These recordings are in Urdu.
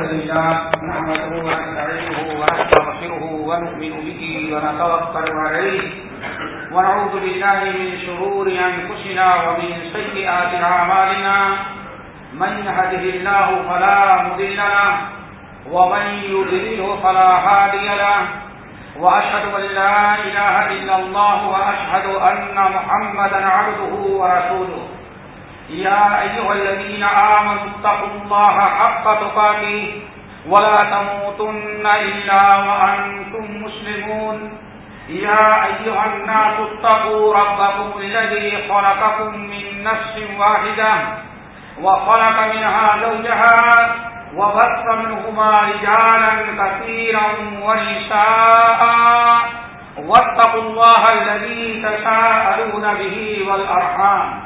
لله نحمده ونستعينه ونستغفره ونؤمن به ونتوكل عليه ونعوذ بالله من شرور أنفسنا ومن سيئات أعمالنا من يهده الله فلا مضل له ومن يضلله فلا هادي له وأشهد أن لا إله إلا الله وأشهد أن محمدا عبده ورسوله يا أيها الذين آمنوا اتقوا الله حق تقاته ولا تموتن إلا وأنتم مسلمون. يا أيها الناس اتقوا ربكم الذي خلقكم من نفس واحدة وخلق منها زوجها وبث منهما رجالا كثيرا ونساء واتقوا الله الذي تساءلون به والأرحام.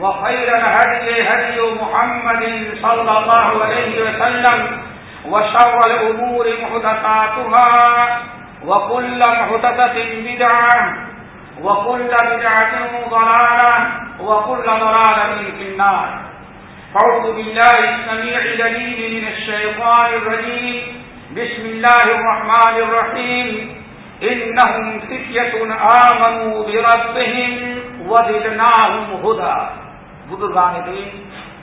وخير الهدي هدي محمد صلى الله عليه وسلم وشر الأمور محدثاتها وكل محدثة بدعة وكل بدعة ضلالة وكل ضلالة في النار. فعوذ بالله السميع العليم من الشيطان الرجيم. بسم الله الرحمن الرحيم. إنهم فتية آمنوا بربهم وزدناهم هدى. بزرگان دین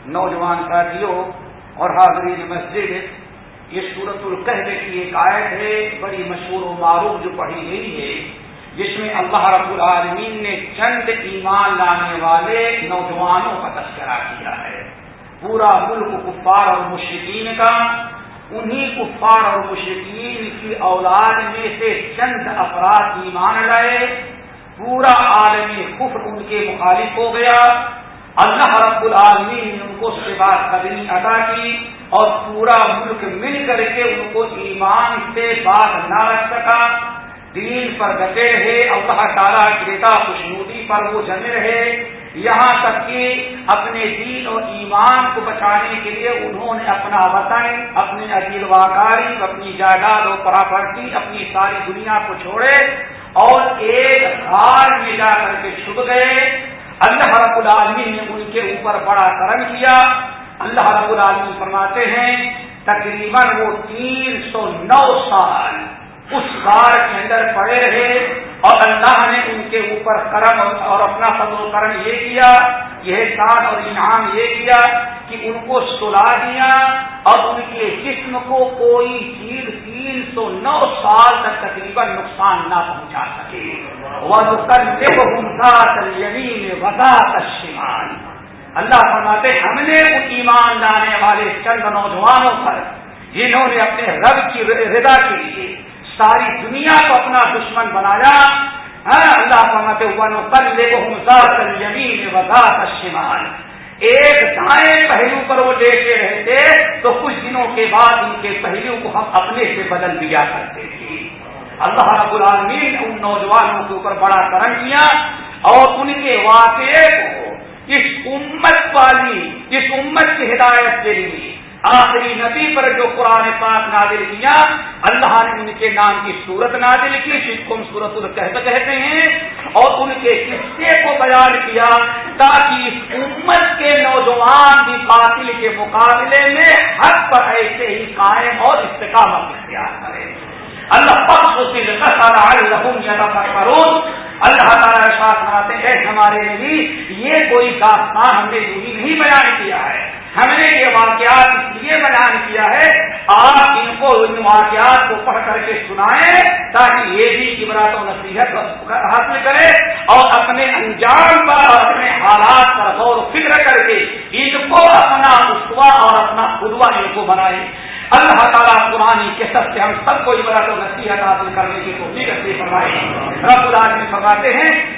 نوجوان ساتھیوں اور حاضرین مسجد، یہ سورت القحب کی ایک آیت ہے، بڑی مشہور و معروف جو پڑھی گئی ہے، جس میں اللہ رب العالمین نے چند ایمان لانے والے نوجوانوں کا تذکرہ کیا ہے۔ پورا ملک کفار اور مشرقین کا، انہی کفار اور مشرقین کی اولاد میں سے چند افراد ایمان لائے، پورا عالمی کفر ان کے مخالف ہو گیا۔ اللہ رب العالمین نے ان کو سوا قدمی ادا کی اور پورا ملک مل کر کے ان کو ایمان سے بات نہ رکھ سکا۔ دین پر ڈٹے رہے، اللہ تعالیٰ کی خوشنودی پر وہ جمے رہے۔ یہاں تک کہ اپنے دین اور ایمان کو بچانے کے لیے انہوں نے اپنا وطن اپنی عزیز واکاری اپنی جائیداد و پراپرٹی، اپنی ساری دنیا کو چھوڑے اور ایک ہار میں جا کر کے چھپ گئے۔ اللہ رب العالمین نے ان کے اوپر بڑا کرم کیا۔ اللہ رب العالمین فرماتے ہیں، تقریباً وہ تین سو نو سال اس کار کے اندر پڑے رہے اور اللہ نے ان کے اوپر کرم اور اپنا فضل و کرم یہ کیا، یہ احسان اور انعام یہ کیا کہ ان کو سلا دیا اور ان کے جسم کو کوئی چیز تین سو نو سال تک تقریباً نقصان نہ پہنچا سکے۔ وزاد اللہ فرماتے ہم نے ان ایمان لانے والے چند نوجوانوں پر، جنہوں نے اپنے رب کی رضا کے لیے ساری دنیا کو اپنا دشمن بنایا۔ ہاں، اللہ فرماتے ون کر لے کر یمین وزاد شمال ایک دائیں پہلو پر وہ لیتے رہتے، تو کچھ دنوں کے بعد ان کے پہلو کو ہم اپنے سے بدل دیا کرتے تھے۔ اللہ رب العالمین نے ان نوجوانوں کے اوپر بڑا کرم کیا اور ان کے واقعے کو اس امت والی، اس امت کی ہدایت کے لیے آخری نبی پر جو قرآن پاک نازل کیا، اللہ نے ان کے نام کی صورت نازل کی، جس کو ہم صورت القحط کہتے ہیں، اور ان کے قصے کو بیان کیا تاکہ اس امت کے نوجوان بھی قاتل کے مقابلے میں حق پر ایسے ہی قائم اور استقامت اختیار کرے اللہ اللہ تعالیٰ ساتھ مناتے ہیں ہمارے لیے یہ کوئی داستان ہم نے یوں ہی نہیں بیان کیا ہے۔ ہم نے یہ واقعات اس لیے بیان کیا ہے، آپ ان کو ان واقعات کو پڑھ کر کے سنائیں تاکہ یہ بھی عبرات و نصیحت حاصل کرے اور اپنے انجام پر اور اپنے حالات پر غور و فکر کر کے ان کو اپنا اسوا اور اپنا خدوا ان کو بنائے۔ اللہ تعالیٰ قرآن کے سب سے ہم سب کو عبرت و نصیحت حاصل کرنے کی کوشش کرتے فرمائے۔ رب العالمین فرماتے ہیں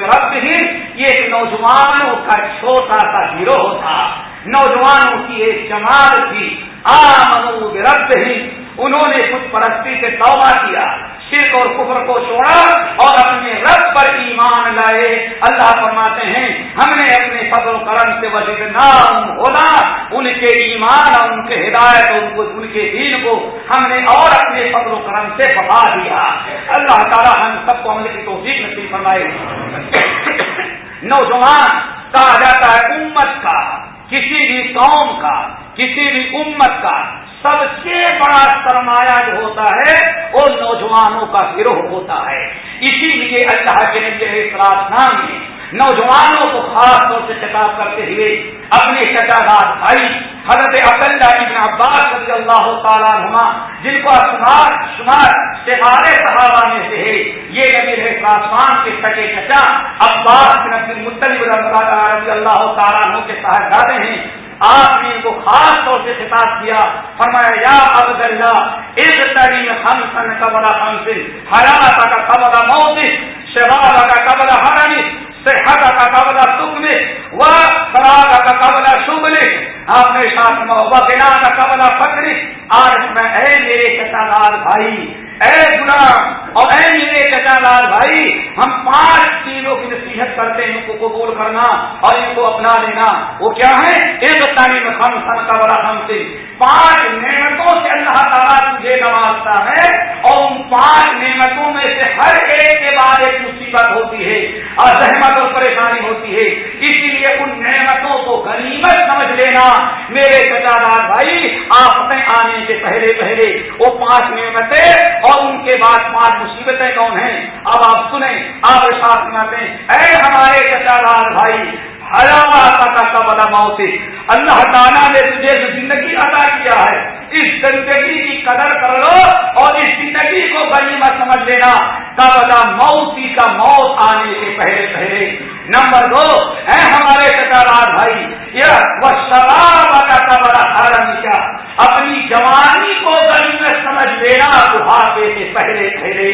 رب ہی یہ نوجوانوں کا چھوٹا سا گروہ تھا۔ نوجوانوں کی ایک جماعت تھی۔ آمنو رب ہی انہوں نے خود پرستی سے توبہ کیا۔ شرک اور کفر کو چھوڑا اور اپنے رب پر ایمان لائے۔ اللہ فرماتے ہیں، ہم نے اپنے فضل و کرم سے وزید نام ہونا ان کے ایمان اور ان کے ہدایت اور ان کو ان کے دین کو ہم نے اور اپنے فضل و کرم سے بتا دیا۔ اللہ تعالیٰ ہم سب کو عمل کی توفیق نصیب فرمائے۔ نوجوان، کہا جاتا ہے، امت کا، کسی بھی قوم کا، کسی بھی امت کا سب سے بڑا سرمایہ جو ہوتا ہے وہ نوجوانوں کا گروہ ہوتا ہے۔ اسی لیے اللہ کے نبی نام میں نوجوانوں کو خاص طور سے خطاب کرتے ہوئے اپنے چچا داد بھائی، حضرت عبداللہ ابن عباس رضی اللہ تعالیٰ نما جن کو شمار شمار سارے صحابہ میں سے ہے یہ نبی ہے خاصان کے سچے چچا عباس بن عبد المطلب رضی اللہ تعالیٰ کے صاحب ہیں۔ آپ نے ان کو خاص سے خطاب کیا، فرمایا، یا عبد اللہ ایک تری ہم سن قبر ہم سے حیات کا قبر موت شباب کا قبر حرمی صحت کا قبر سکم و خراب کا قبر شبل آپ نے ساتھ وبنا کا قبر فکر آج میں اے میرے کتاب بھائی اے گنا اور اے میرے چچا لال بھائی، ہم پانچ چیزوں کی نصیحت کرتے ہیں، ان کو قبول کرنا اور ان کو اپنا لینا۔ وہ کیا ہے ایک تعلیم ہم سن کا بڑا ہم سے۔ پانچ نعمتوں سے اللہ تعالیٰ تجھے نوازتا ہے اور ان پانچ نعمتوں میں سے ہر ایک کے بعد ایک مصیبت ہوتی ہے اور زحمت اور پریشانی ہوتی ہے۔ اسی لیے ان نعمتوں کو غنیمت سمجھ لینا۔ میرے چچا لال بھائی، آپ آنے سے پہلے پہلے وہ پانچ نعمتیں اور ان کے بعد پانچ مصیبتیں کون ہیں؟ اب آپ سنیں، آپ ساتھ سناتے ہیں، اے ہمارے چچا لال بھائی کا بلا موت اللہ تعالیٰ نے تجھے جو زندگی ادا کیا ہے، اس زندگی کی قدر کر لو اور اس زندگی کو غنیمت سمجھ لینا۔ کا بلا موتی کا موت آنے کے پہلے پہلے۔ نمبر دو، اے ہمارے چچا بھائی یہ وہ شراب کا بڑا ہارن کیا اپنی جوانی کو غنیمت سمجھ لینا بڑھاپے سے پہلے پہلے۔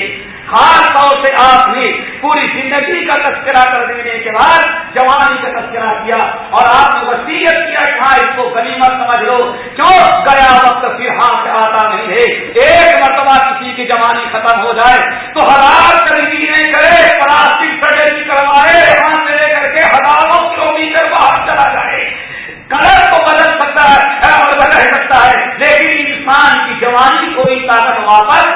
خاص طور سے آپ نے پوری زندگی کا تذکرہ کر دینے کے بعد جوانی کا تذکرہ کیا اور آپ نے وسیعت کیا کہ ہاں اس کو غنیمت سمجھ لو۔ کیوں گیا وقت پھر ہاتھ آتا نہیں ہے، ایک مرتبہ کسی کی جوانی ختم ہو جائے تو ہزار تنظیمیں کرے پلاسٹک سرجری کروائے، وہاں سے کے ہزاروں کلو میٹر باہر چلا جائے۔ کلر تو بدل سکتا ہے اور بدل سکتا ہے، لیکن انسان کی جوانی کوئی طاقت واپس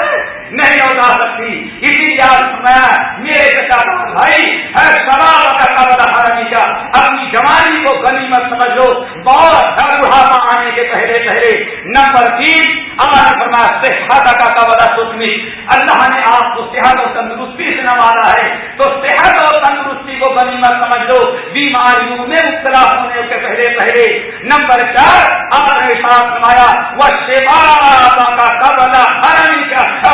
نہیں لوٹا سکتی۔ اسی لیے سنایا میرے چچا بھائی ہر سوال کا قبل حرمی اپنی جوانی کو غنیمت سمجھ لو بہت ہر بڑھاپا آنے کے پہلے نمبر تین اللہ نے فرمایا صحت کا قبل سکمی اللہ نے آپ کو صحت اور تندرستی سے نوازا ہے۔ تو صحت اور تندرستی کو غنیمت سمجھ لو بیماریوں میں مبتلا ہونے کے پہلے پہلے۔ نمبر چار، اللہ نے ساتھ نمایا وہ سیوا کا قبل حرمی کا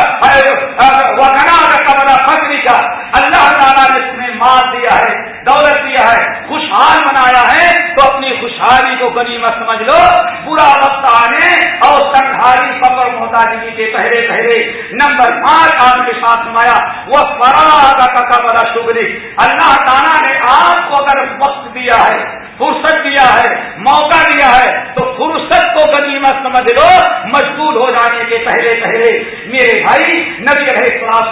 قبل فکری کا۔ اللہ تعالیٰ نے تمہیں مار دیا ہے، دولت دیا ہے، خوشحال بنایا ہے۔ تو اپنی خوشحالی کو غنیمت سمجھ لو۔ برا وقت آنے اور تنہاری فخر محتاجگی کے پہلے پہلے نمبر پانچ آپ کے ساتھ نمایا، وہ فراغ کا بڑا شکری۔ اللہ تعالیٰ نے آپ کو اگر وقت دیا ہے فرصت دیا ہے، موقع دیا ہے، تو فرصت کو غنیمت سمجھ لو مجبور ہو جانے کے پہلے پہلے۔ میرے بھائی، نبی رہے خلاف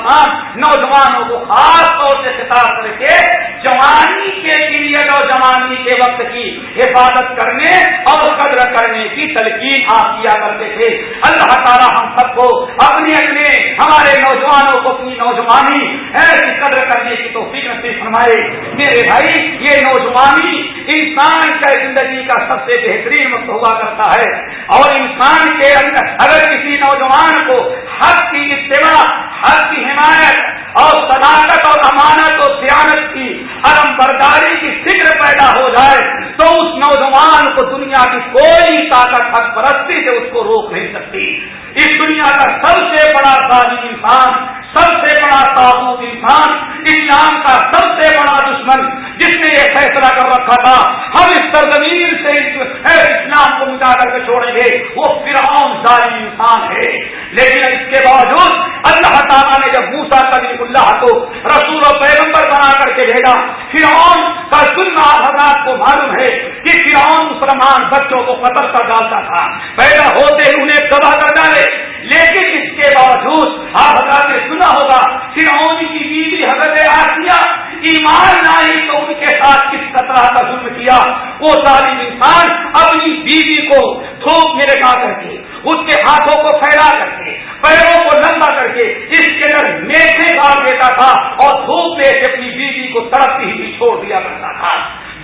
نوجوانوں کو خاص طور سے خطاب کر کے جوانی کے پیریڈ اور جوانی کے وقت کی حفاظت کرنے اور قدر کرنے کی تلقین آپ کیا کرتے تھے۔ اللہ تعالیٰ ہم سب کو اپنے اپنے ہمارے نوجوانوں کو اپنی نوجوانی ایسی قدر کرنے کی تو فکر سے فرمائے۔ میرے بھائی، یہ نوجوانی انسان کا زندگی کا سب سے بہترین وقت ہوا کرتا ہے۔ اور انسان کے اندر اگر کسی نوجوان کو حق کی اتباع حق کی حمایت اور صداقت اور امانت اور سیانت کی حرم برداری کی فکر پیدا ہو جائے، تو اس نوجوان کو دنیا کی کوئی طاقت، حق پرستی سے اس کو روک نہیں سکتی۔ اس دنیا کا سب سے بڑا تعلیم انسان، سب سے بڑا تعبت انسان، اسلام کا سب سے بڑا دشمن، جس نے یہ فیصلہ کر رکھا تھا، ہم اس سرزمین سے اسلام کو مٹا کر کے چھوڑیں گے، وہ فرعون ظالم انسان ہے۔ لیکن اس کے باوجود اللہ تعالیٰ نے جب موسا کبھی اللہ کو رسول و پیغمبر بنا کر کے بھیجا، فرعون کا سننا حضرات کو معلوم ہے کہ فرعون مسلمان بچوں کو قتل کر ڈالتا تھا۔ پیدا ہوتے انہیں تباہ کر ڈالے۔ لیکن اس کے باوجود آپ حضرات نے سنا ہوگا، فرعون کی بیوی حضرت آسیہ ایمان لائی تو ان کے ساتھ کس طرح کا ظلم کیا؟ وہ ظالم انسان اپنی بیوی کو تھوک میں رکھا کر کے، اس کے ہاتھوں کو پھیلا کر کے، پیروں کو لمبا کر کے، اس کے اندر میٹھے ڈال دیتا تھا اور دھوپ میں سے اپنی بیوی کو تڑپتی ہی چھوڑ دیا کرتا تھا۔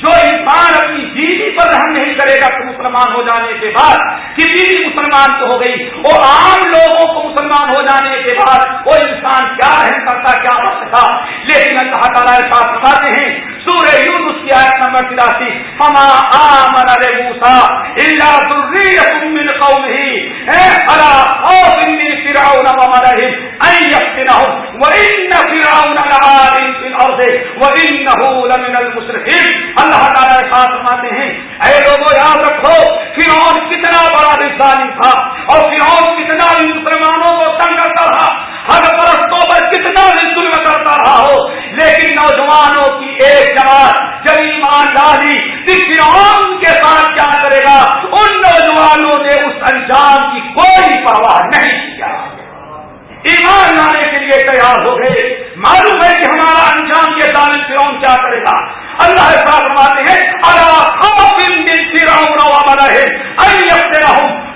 جو انسان اپنی بیوی پر رحم نہیں کرے گا تو مسلمان ہو جانے کے بعد، کہ بیوی مسلمان تو ہو گئی، اور عام لوگوں کو مسلمان ہو جانے کے بعد، وہ انسان کیا رحم کرتا، کیا رکھتا لیکن اللہ تعالیٰ ساتھ بتاتے ہیں، سورہ یونس کی آیت نمبر تراسی، فما آمن لموسى الا ذرية من قومه على خوف من فرعون وملئهم ان يفتنهم وان فرعون لعال في الارض وانه لمن المسرفين اللہ تعالی ساتھ فرماتے ہیں، اے لوگوں یاد رکھو، فرعون کتنا بڑا ظالم تھا اور فرعون کتنا بھی مسلمانوں کو تنگ کرتا رہا۔ ہر پرستوں پر کتنا بھی ظلم کرتا رہا ہو، لیکن نوجوانوں کی ایک جماعت جب ایمان ڈالی فرعون کے ساتھ کیا کرے گا؟ ان نوجوانوں نے اس انجام کی کوئی پرواہ نہیں کیا۔ ایمان لانے کے لیے تیار ہو گئے۔ معلوم ہے کہ ہمارا انجام کے دان فرعون کیا کرے گا۔ اللہ فرماتے ہیں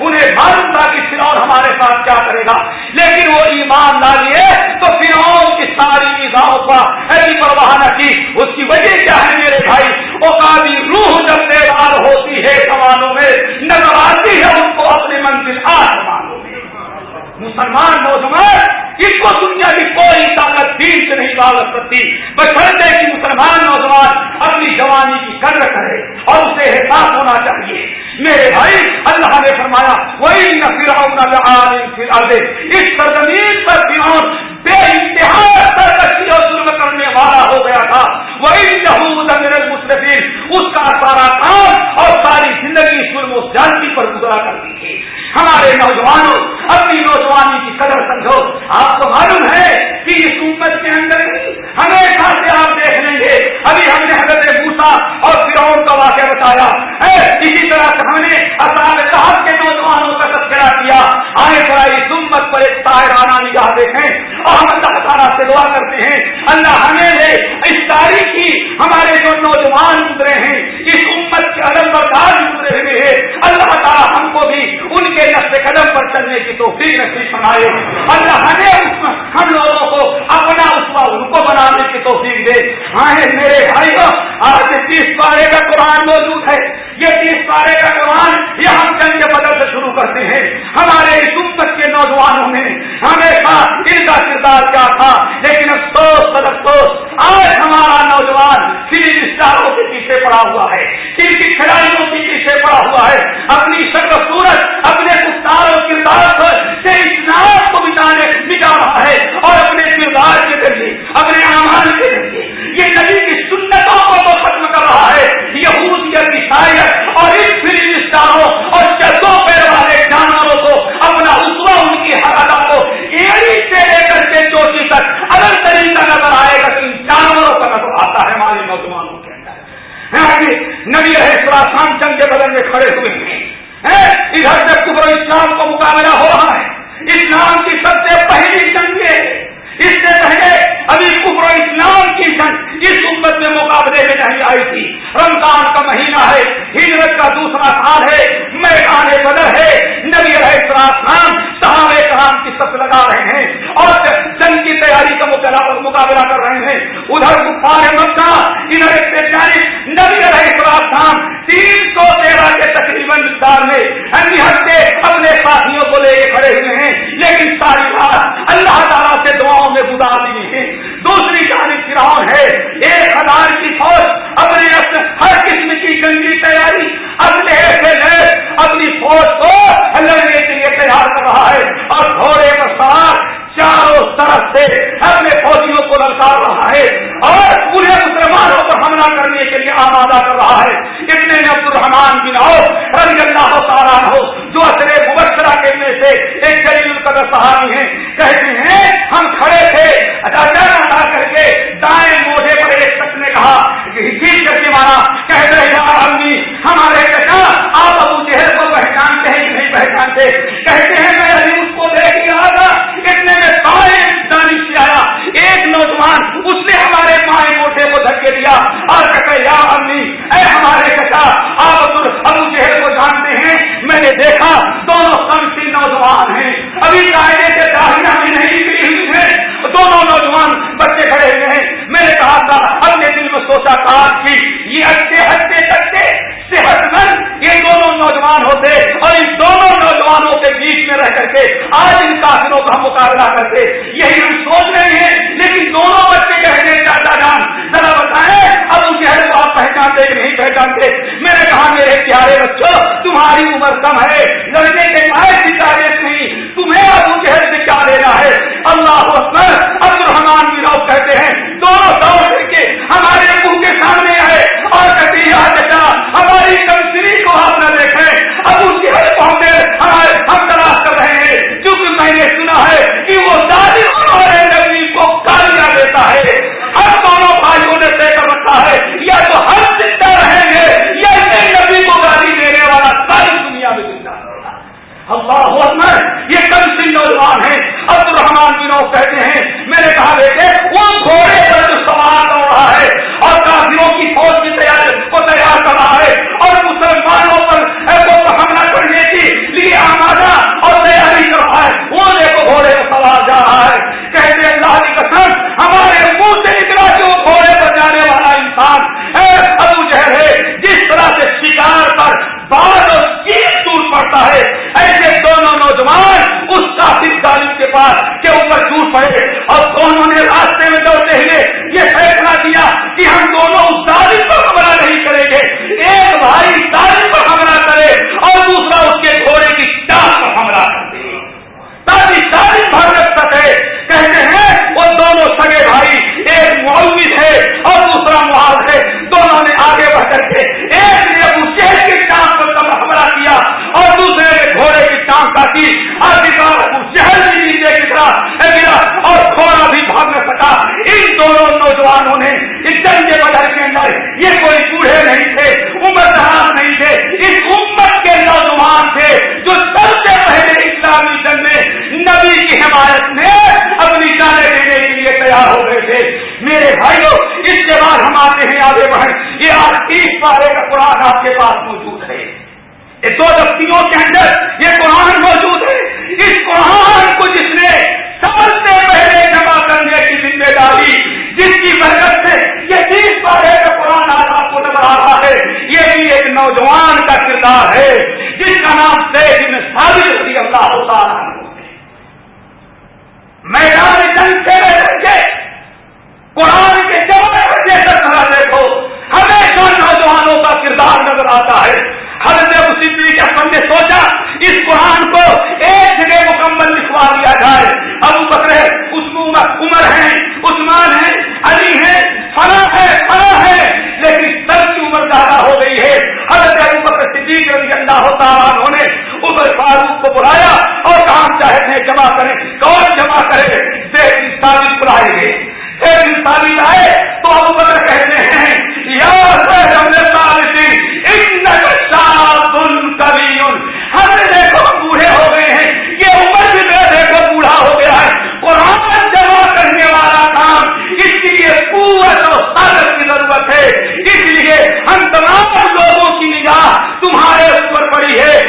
انہیں معلوم تھا کہ فرعون ہمارے ساتھ کیا کرے گا؟ لیکن وہ ایمان ڈالیے تو فرعون کی ساری نظاموں کا ایسی پرواہ نہ کی۔ اس کی وجہ کیا ہے میرے بھائی؟ وہ کافی روح جب دیوار ہوتی ہے سوالوں میں، نظر آتی ہے ان کو اپنے منزل آسمانوں میں۔ مسلمان نوجوان اس کو دنیا کی کوئی طاقت دین سے نہیں باغ سکتی بچے کہ مسلمان نوجوان اپنی جوانی کی قدر کرے اور اسے احساس ہونا چاہیے۔ میرے بھائی، اللہ نے فرمایا وہی نہ اس سرزمین پر فرعون بے انتہا سرکشی اور ظلم کرنے والا ہو گیا تھا۔ وہی یہود میرے مستفید اس کا سارا کام اور ساری زندگی ظلم و جانتی پر گزرا کرتی تھی۔ ہمارے نوجوانوں، اپنی نوجوانی کی قدر سمجھو۔ آپ کو معلوم ہے کہ اس امت کے اندر ہمیشہ سے آپ دیکھ لیں گے۔ ابھی ہم نے حضرت بوسا اور فرعون کا واقعہ بتایا۔ اسی طرح سے ہم نے اصحاب صاحب کے نوجوانوں کا تذکرہ کیا۔ آئے ذرا اس امت پر ایک طاہرانہ نگاہ دیکھیں۔ اور ہم اللہ تعالیٰ سے دعا کرتے ہیں۔ اللہ ہمیں لے، اس تاریخ کی ہمارے جو نوجوان گزرے ہیں، اس امت کے ادب بردار گزرے ہوئے ہیں۔ اللہ تعالیٰ ہم کو بھی کے نقل قدم پر چلنے کی توفیق نصیب فرمائے۔ اللہ ہمیں ہم لوگوں کو اپنا اس ان کو بنانے کی توفیق دے۔ ہاں میرے بھائی آج تیس پارے کا قرآن موجود ہے۔ یہ تیس پارے کا قرآن یہ ہم جنگ بدل سے شروع کرتے ہیں۔ ہمارے اس امت کے نوجوانوں نے ہمیشہ ان کا کردار کیا تھا، لیکن افسوس سر افسوس آج ہمارا نوجوان فلم اسٹاروں کے پیچھے پڑا ہوا ہے۔ ان کی کھلاڑیوں کے پیچھے پڑا ہوا ہے۔ اپنی شکل صورت، اپنے کفتار اور کردار سے اسلام کو بتانے مٹا رہا ہے۔ اور اپنے کردار کے ذریعے، اپنے امان کے ذریعے یہ نبی کی سنتوں کو وہ ختم کر رہا ہے۔ یہودیت عیسائیت اور ان فلم اسٹاروں اور چردوں پیر والے جانوروں کو اپنا اسوا ان کی حرادہ کو ایڑی سے لے کر کے چوٹی تک الگ طریقہ نظر آئے گا کہ ان جانوروں کا نظر آتا ہے ہمارے نوجوانوں کے اندر نبی رہے سراسان چند کے بدل میں کھڑے ہوئے ہیں۔ ادھر سے کبر اسلام کو مقابلہ ہو رہا ہے، اسلام کی سب سے پہلی جنگ اس سے پہلے ابھی کفر اسلام کی جنگ اس امت میں مقابلے میں نہیں آئی تھی۔ رمضان کا مہینہ ہے، ہجرت کا دوسرا سال ہے، میدان بدر ہے۔ نبی رہے نام صحابہ کرام کی سب لگا رہے ہیں اور جنگ کی تیاری کا مقابلہ کر رہے ہیں۔ ادھر کفار تقریباً مقدار میں اپنے ساتھیوں کو لے کے کھڑے ہوئے ہیں، لیکن ساری بات اللہ تعالیٰ سے دعاؤں میں گزار دی ہے دوسری جانب فرعون ہے، ایک ہزار کی فوج اپنے ہر قسم کی جنگی تیاری، اپنے اپنی فوج کو لڑنے کے لیے تیار کر رہا ہے۔ اور گھوڑے پر سوار چاروں طرف سے۔ اپنے فوجیوں کو للکار رہا ہے اور پورے مسلمانوں پر حملہ کرنے کے لیے آمادہ کر رہا ہے۔ اتنے میں عبد الرحمان بن ہو رضی اللہ تعالیٰ ہو جو اصل مبشرہ کے میں سے ایک جلیل القدر صحابی ہیں، کہتے ہیں، ہم کھڑے تھے۔ اچانک آ کر کے دائیں موڑے پر ایک شخص نے کہا جیت کر کے مارا کہہ رہے یار ہمارے چچا آپ ابو جہر کو پہچانتے ہیں کہ نہیں پہچانتے؟ کہتے ہیں، میں ابھی اس کو دیکھ اور کہ یا امی اے ہمارے کٹا آپ ابو جہل کو جانتے ہیں، میں نے دیکھا دونوں کمسی نوجوان ہیں۔ ابھی دائرے سے داہیاں بھی نہیں ملی ہوئی ہیں، دونوں نوجوان بچے کھڑے ہوئے ہیں۔ میں نے کہا تھا اپنے دل میں سوچا کہا کہ یہ ہٹتے ہٹتے چلتے صحت مند یہ دونوں نوجوان ہوتے اور ان دونوں نوجوانوں کے بیچ میں رہ کر کے آج ان کافروں کا مقابلہ کرتے، یہی ہم سوچ رہے ہیں، لیکن دونوں بچے کہتے ہیں چاچا جان، ذرا بتائیں، اب ان چہرے کو آپ پہچانتے کہ نہیں پہچانتے؟ میں نے کہا، میرے پیارے بچوں، تمہاری عمر کم ہے، لڑکے کے پائے کی تعریف نہیں، تمہیں اب ان چہرے سے کیا لینا ہے؟ اللہ اکبر عبد الرحمان بھی لوگ کہتے ہیں، دونوں دوڑ کر کے ہمارے منہ کے سامنے آئے اور کہتے ہیں ہماری کمسری کو آپ نہ دیکھیں رضی اللہ ہوتا میدان جنگ سے رہ کے قرآن کے جمع بچے کا طرح دیکھو، ہمیشہ نوجوانوں کا کردار نظر آتا ہے۔ حضرت صدیق احمد نے سوچا، اس قرآن کو ایک جگہ مکمل لکھوا دیا جائے۔ ابو بکر اس عمر ہے، عثمان ہے، علی ہے فنا ہے فنا ہے۔ لیکن سب کی عمر زیادہ ہو گئی ہے۔ حضرت ابو بکر صدیق رضی اللہ تعالیٰ نے عمر فاروق کو بلایا اور کام چاہتے ہیں جمع کریں۔ کون جمع کرے؟ دیکھ تعلیم بلائے گئے۔ تعلیم آئے تو ابو بکر کہتے ہیں، یا ہم نے ہم دیکھو بوڑھے ہو گئے ہیں۔ یہ عمر بھی دیکھو بوڑھا ہو گیا ہے۔ قرآن جمع کرنے والا کام، اس لیے قوت اور کی ضرورت ہے۔ اس لیے ہم تمام لوگوں کی نگاہ تمہارے اوپر پڑی ہے۔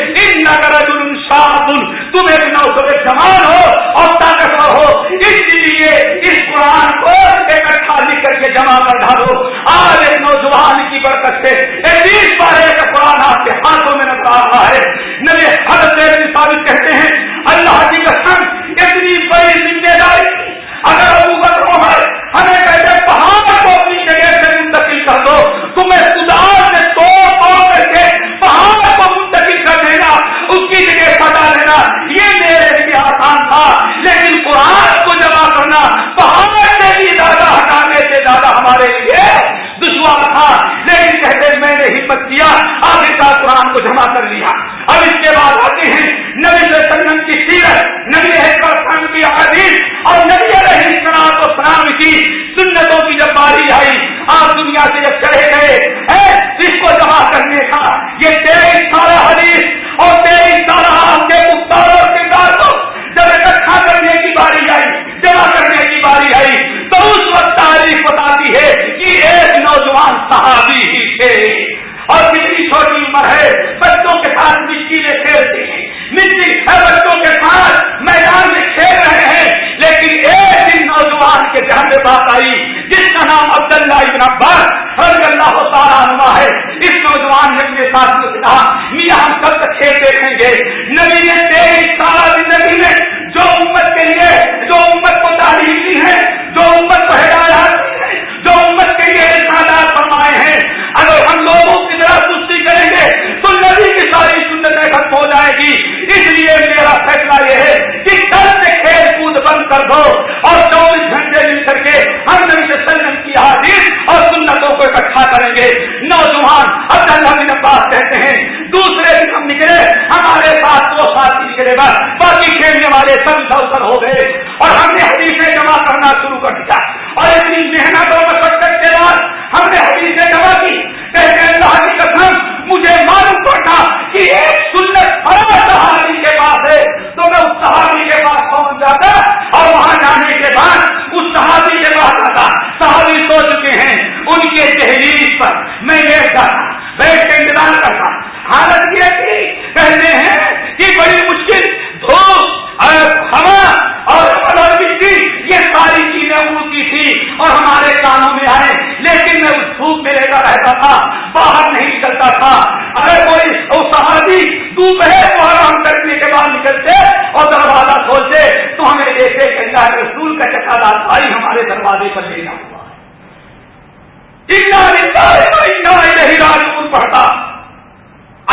تم ایک نوسر جوان ہو اور طاقتور ہو۔ اس لیے اس قرآن کو اکٹھا لکھ کر کے جمع کر ڈالو۔ آج ایک نوجوان کی برکت سے بیس بار ایک قرآن آپ کے ہاتھوں میں نظر آ رہا ہے۔ نبی حضرت ثابت کہتے ہیں، اللہ جی کی قسم لیکن کو جمع کرنا پہاڑ سے بھی زیادہ ہٹانے سے زیادہ ہمارے لیے دشوار تھا۔ لیکن کہتے میں نے ہمت کیا آگے کا قرآن کو جمع کر لیا۔ اب اس کے بعد آتے ہیں نبی سنگم کی سیرت، نبی حسن کی حدیث اور نبی علیہ السلام و سلام کی سنتوں کی جب باری آئی آپ دنیا سے جب چڑھے گئے اس کو جمع کرنے کا، یہ تیئیس سارا حدیث اور تیئیس سارا دو نکلے گا باقی کھیلنے والے سب سوسر ہو گئے۔ اور ہم نے حدیثیں جمع کرنا شروع کر دیا۔ اور اتنی محنت اور مشقت کے بعد ہم نے حدیثیں جمع کی۔ کہتے ہیں اللہ کی قسم، مجھے معلوم پڑتا کہ ایک سنت ہر صحابی کے پاس ہے۔ تو میں اس صحابی کے پاس پہنچ جاتا اور وہاں جانے کے بعد اس صحابی کے پاس آتا۔ صحابی سو چکے ہیں ان کے تحریر پر۔ میں یہ کرتا بیٹھ کے انتظار کرتا۔ حالت یہ تھی، کہتے ہیں کہ بڑی مشکل دھوپ ہوا اور مٹی یہ ساری چیزیں اونچی تھی اور ہمارے کانوں میں آئے لیکن میں اس دھوپ میں لیتا رہتا تھا، باہر نہیں نکلتا تھا۔ اگر کوئی صحابی دوپہر کو آرام کرنے کے بعد نکلتے اور دروازہ کھولتے، تو ہمیں دیکھتے کہ اللہ رسول کا چکا دار بھائی ہمارے دروازے پر لینا ہوا۔ پڑھتا۔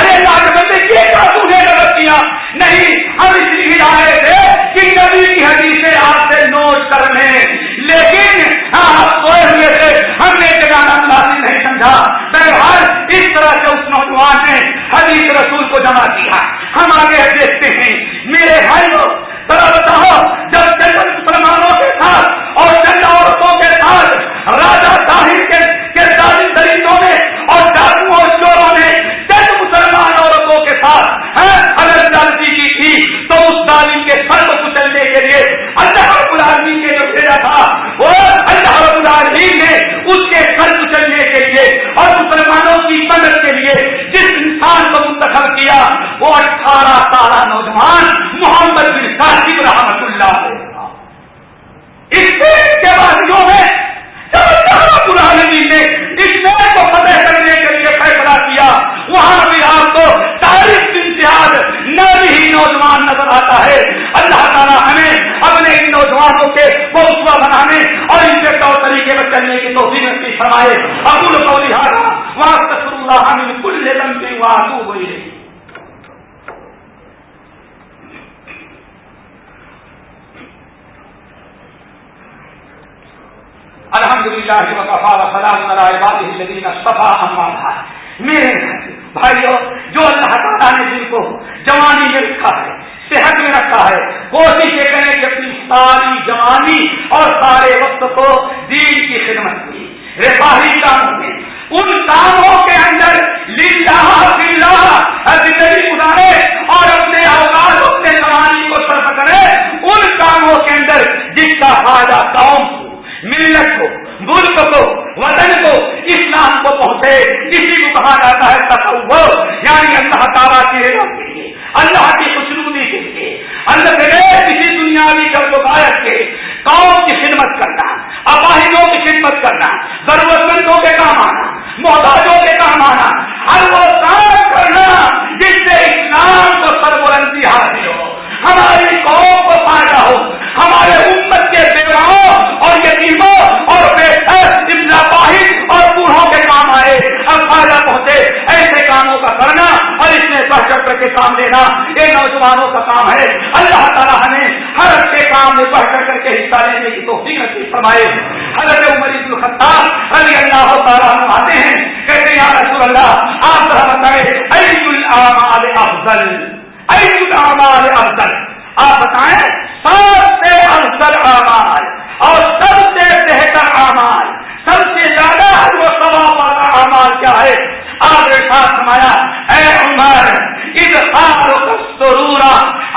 ارے اللہ کے بندے، یہ کیا تمہیں غلط کیا۔ نہیں، ہم اس لیے آئے تھے کہ نبی کی حدیثیں آپ سے نوٹ کر لیں۔ لیکن آپ سوئے ہوئے تھے ہم نے جگانا لازم نہیں سمجھا۔ بہرحال، اس طرح سے اس نوجوان نے حدیث رسول کو جمع کیا۔ ہم آگے دیکھتے ہیں۔ میرے بھائیوں ذرا بتاؤ، جب مسلمانوں کے لیے اور مسلمانوں کی مدد کے لیے جس انسان کو منتخب کیا، وہ اٹھارہ سالہ نوجوان محمد بن صاحب رحمت اللہ اس کے بعد جو نے اس شہر کو فتح کرنے کے لیے فیصلہ کیا، وہاں بھی آپ کو تاریخ امتیاز نبی ہی نوجوان نظر آتا ہے۔ اللہ تعالیٰ ہمیں اپنے ان نوجوانوں کے بوسوا بنانے اور ان کے طور طریقے میں چلنے کی توفیق کی فرمائے۔ ابول کو لہٰذا وہاں اللہ ہمیں کل لمبی وہاں ہوئی ہے الحمد للہ میرے بھائیوں جو اللہ تعالیٰ نے جن کو جوانی میں رکھا ہے صحت میں رکھا ہے۔ کوشش یہ کریں کہ اپنی ساری جوانی اور سارے وقت کو دین کی خدمت کی، رفاہی کام میں ان کاموں کے اندر زندگی گزارے اور اپنے اوقات اپنے جوانی کو صرف کرے، ان کاموں کے اندر جن کا فائدہ قوم کو، ملت کو، ملک کو، وطن کو، اسلام کو پہنچے کسی کو کہا جاتا ہے تصور یعنی اللہ تعالیٰ کی کے لیے۔ اللہ کی خوشنودی کے لیے اللہ کسی دنیاوی کر وقایت کے قوم کی خدمت کرنا اپاہدوں کی خدمت کرنا ضرورت مندوں کے کام آنا، محتاجوں کے کام آنا، ہر وہ کام کرنا جس سے اسلام کو سربلندی حاصل ہو۔ ہماری قوم کو فائدہ ہو۔ ہمارے امت کے بیواؤں اور یتیموں اور بے باہر اور بوڑھوں کے کام آئے۔ اب فائدہ پہنچے، ایسے کاموں کا کرنا اور اس میں بڑھ چڑھ کر کے کام لینا یہ نوجوانوں کا کام ہے۔ اللہ تعالیٰ ہمیں ہر اچھے کام میں بڑھ چڑھ کر کے حصہ لینے کی توفیق نصیب فرمائے۔ حضرت عمر عبد الخطاب علی اللہ تعالیٰ آتے ہیں، کہتے ہیں، یا رسول اللہ، آپ ذرا بتائے عید العمال افضل؟ عید العمال افضل؟ آپ بتائیں، سب سے افضل اعمال اور سب سے بہتر اعمال سب سے زیادہ وہ ثواب والا اعمال کیا ہے؟ آپ نے ساتھ سمایا اے عمر ضرور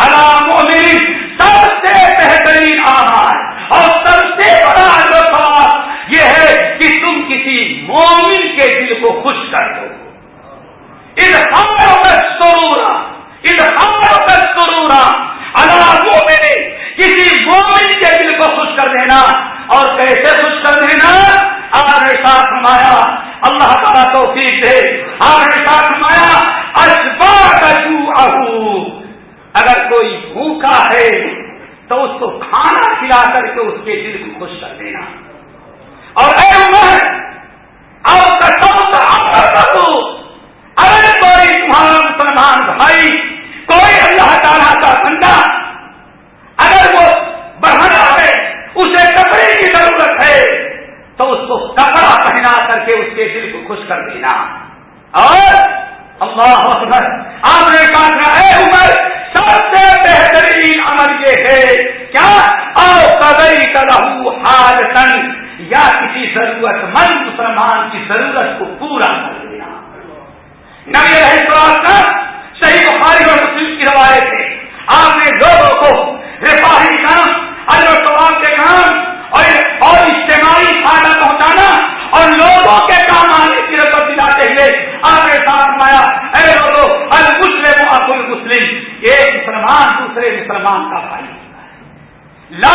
علام سب سے بہترین اعمال اور سب سے بڑا جو سوال یہ ہے کہ تم کسی مومن کے دل کو خوش کر دو۔ اس ہماروں کا سرورا اس ہماروں کا سرورا علام کسی مومن کے دل کو خوش کر دینا اور کیسے خوش کر دینا؟ آپ نے ساتھ ہمارا اللہ تعالیٰ توفیق دے۔ آپ نے ساتھ مایا اگر کوئی بھوکا ہے، تو اس کو کھانا کھلا کر کے اس کے دل کو خوش کر دینا۔ اور اے عمر اگر کوئی تمہارا مسلمان بھائی، کوئی اللہ تعالیٰ کا بندہ، اگر وہ بڑھنا ہے، اسے کپڑے کی ضرورت ہے تو اس کو کپڑا پہنا کر کے اس کے دل کو خوش کر دینا۔ اور اللہ اکبر، آپ نے کہا اے عمر، سب سے بہترین عمل یہ ہے، کیا؟ او قدئی کروں حال تن یا کسی ضرورت مند مسلمان کی ضرورت کو پورا کر دینا۔ نبی رہے کا صحیح بخاری اور مسلم کی روایت ہے۔ آپ نے لوگوں کو رفاہی کام اجر ثواب کے کام اور اور اجتماعی فائدہ پہنچانا اور لوگوں کے کام آنے کی رقم دلاتے ہوئے آپ نے ساتھ مایا اے لوگوں، المسلم ابل مسلم ایک مسلمان دوسرے مسلمان کا بھائی۔ لا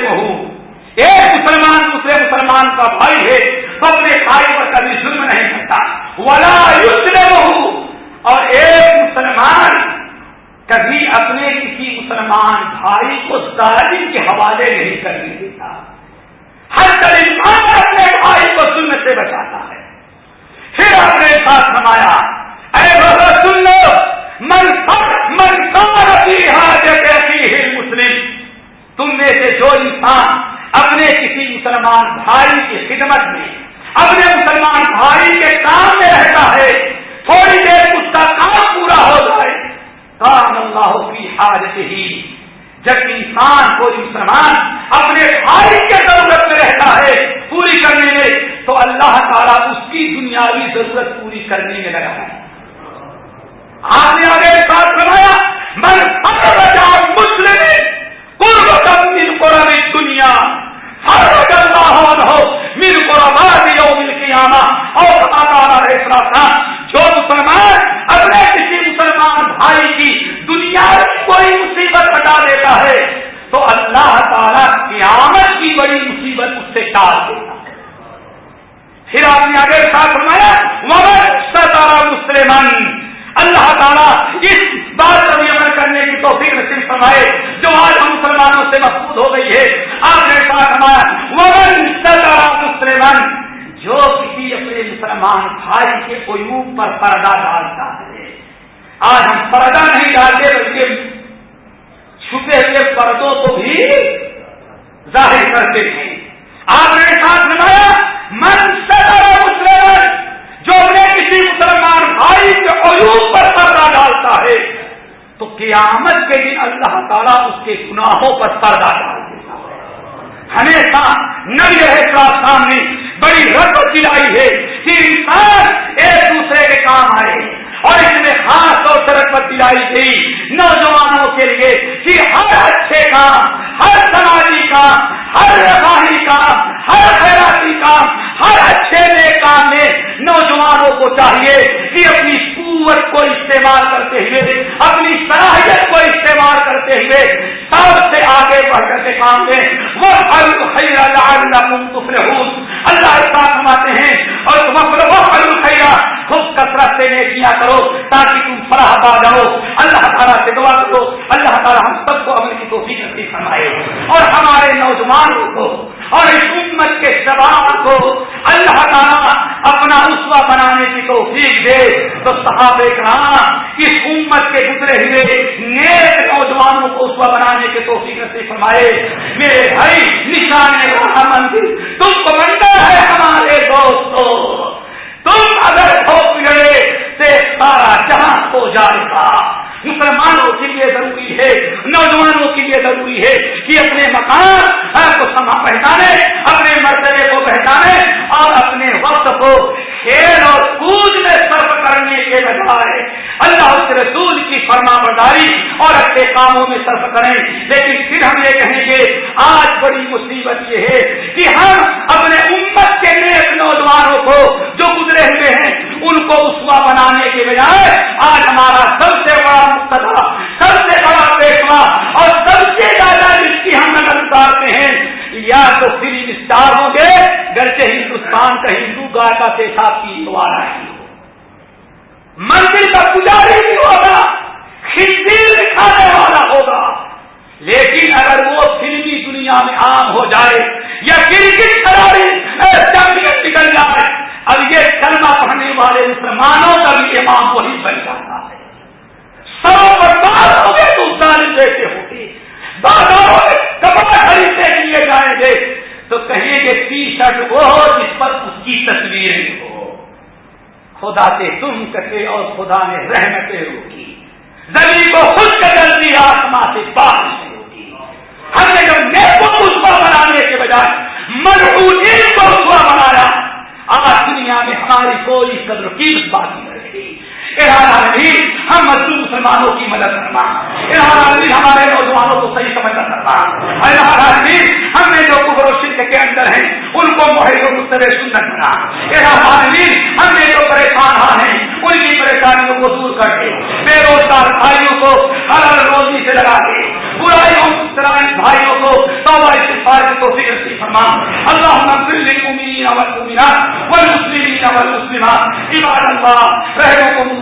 بہو ایک مسلمان دوسرے مسلمان کا بھائی ہے تو اپنے بھائی پر کبھی ظلم نہیں کرتا۔ ولا بہو اور ایک مسلمان کبھی اپنے کسی مسلمان بھائی کو ظالم کے حوالے نہیں کرنے دیتا۔ ہر طرح اپنے بھائی کو ظلم سے بچاتا ہے۔ پھر اپنے ساتھ سمایا اے بابا سن لو، من من ایسی ہے مسلم تم میں سے جو انسان اپنے کسی مسلمان بھائی کی خدمت میں، اپنے مسلمان بھائی کے کام میں رہتا ہے، تھوڑی دیر اس کا کام کام اللہ کی حاجت ہی جب انسان کوئی مسلمان اپنے بھائی کے ضرورت میں رہتا ہے پوری کرنے میں، تو اللہ تعالیٰ اس کی دنیاوی ضرورت پوری کرنے میں لگا ہے۔ آپ نے آگے ساتھ بنایا، من مسلم قربت کو ربی دنیا مل کو مل کے آنا اور جو مسلمان اپنے کسی مسلمان بھائی کی دنیا کوئی مصیبت ہٹا دیتا ہے، تو اللہ تعالیٰ قیامت کی بڑی مصیبت اس سے ٹال دیتا ہے۔ پھر آپ نے آگے ساتھ فرمایا مگر ستارہ مسلمان اللہ تعالیٰ اس بات پر عمل کرنے کی توفیق نصیب فرمائے، جو آج ہم مسلمانوں سے محفوظ ہو گئی ہے۔ آپ نے کہا فرمایا مسلمان جو کسی اپنے مسلمان بھائی کے قیوب پر پردہ ڈالتا ہے۔ آج ہم پردہ نہیں ڈالتے، بلکہ چھپے ہوئے پردوں کو بھی ظاہر کرتے ہیں۔ آپ نے ساتھ فرمایا من مسلمان، جو اپنے کسی مسلمان بھائی کے عیوب پر پردہ ڈالتا ہے، تو قیامت کے دن اللہ تعالیٰ اس کے گناہوں پر پردہ ڈال ہے ہمیشہ نبی رہے سامنے، بڑی رقم دلائی ہے کہ انسان ایک دوسرے کے کام آئے۔ اور اس میں خاص طور پر رقبت دلائی گئی نوجوانوں کے لیے کہ ہر اچھے کام، ہر سماجی کام، ہر رفاہی کام، ہر خیراتی کام، ہر اچھے نئے کام میں نوجوانوں کو چاہیے کہ اپنی قوت کو استعمال کرتے ہوئے، اپنی صلاحیت کو استعمال کرتے ہوئے مانگے وہ کے کام اللہ ساتھ ہیں اور وہ خیرہ خود کثرت سے نیکیاں کرو تاکہ تم فلاح پا جاؤ۔ اللہ تعالیٰ سے دعا کرو۔ اللہ تعالیٰ ہم سب کو عمل کی توفیق نصیب فرمائے۔ اور ہمارے نوجوانوں کو اور اس امت کے شباب کو اللہ تعالیٰ اپنا اسوا بنانے کی توفیق دے۔ تو صحابہ کرام، اس امت کے گزرے ہوئے نیک نوجوانوں کو اسوا بنانے کے توفیق سے فرمائے۔ میرے بھائی، نشان مندر۔ تم کو بنتا ہے ہمارے دوستوں تم اگر بھوک گئے تو سارا جہاں ہو جائے گا مسلمانوں کے لیے ضروری ہے، نوجوانوں کے لیے ضروری ہے کہ اپنے مکان کو سما پہچانے، اپنے مرتبے کو پہچانے اور اپنے وقت کو کھیل اور کود میں صرف کرنے کے بجائے اللہ کے رسول کی فرما برداری اور اپنے کاموں میں صرف کریں۔ لیکن پھر ہم یہ کہیں گے آج بڑی مصیبت یہ ہے کہ ہم اپنے امت کے نیک نوجوانوں کو جو گزرے ہوئے ہیں، ان کو اسوا بنانے کے بجائے آج ہمارا سب سے بڑا مقتدا سب سے بڑا پیشوا اور سب سے زیادہ جس کی ہم نظر اتارتے ہیں، یا تو فلم اسٹار ہوں گے گھر کے ہندوستان کا ہندو مبارکہ سے ساتھ کی دوارا کی ہو مندر کا پجاری بھی ہوگا خندیر دکھانے والا ہوگا۔ لیکن اگر وہ فلمی دنیا میں عام ہو جائے، یا کرکٹ کھلاڑی چیمپئن نکل جائے، اب یہ کلمہ پڑھنے والے مسلمانوں کا بھی امام وہی بن جاتا ہے۔ سو برباد ہو گئے تو ظالم جیسے ہوگی بازاروں میں کپڑے خریدنے لیے جائیں گے۔ تو کہیں گے ٹی شرٹ وہ ہو جس پر اس کی تصویر ہو۔ خدا سے تم کٹے اور خدا نے رحمتیں روکی زمین کو خود کر دیا آسما سے بارش ہوگی ہم نے جب نیک کو اسوا بنانے کے بجائے مرحومی کو اسوا بنایا۔ آج دنیا میں ہماری کوئی قدر کی بات نہیں ہم مزدور مسلمانوں کی مدد کرنا ہمارے نوجوانوں کو صحیح سمجھنا کرنا نہیں ہم نے جو کبر شرک کے اندر ہیں، ان کو محرم مستر سنت کرنا ہم نے جو پریشان ہاں ہیں، ان کی پریشانیوں کو دور کر کے، بے روزگار بھائیوں کو ہر ہر روزی سے لگا کے، برائیوں بھائیوں کو توبہ استفار کی توفیق نصیب فرما۔ اللہ للمؤمنین والمؤمنات والمسلمین والمسلمات، عباد اللہ رحمكم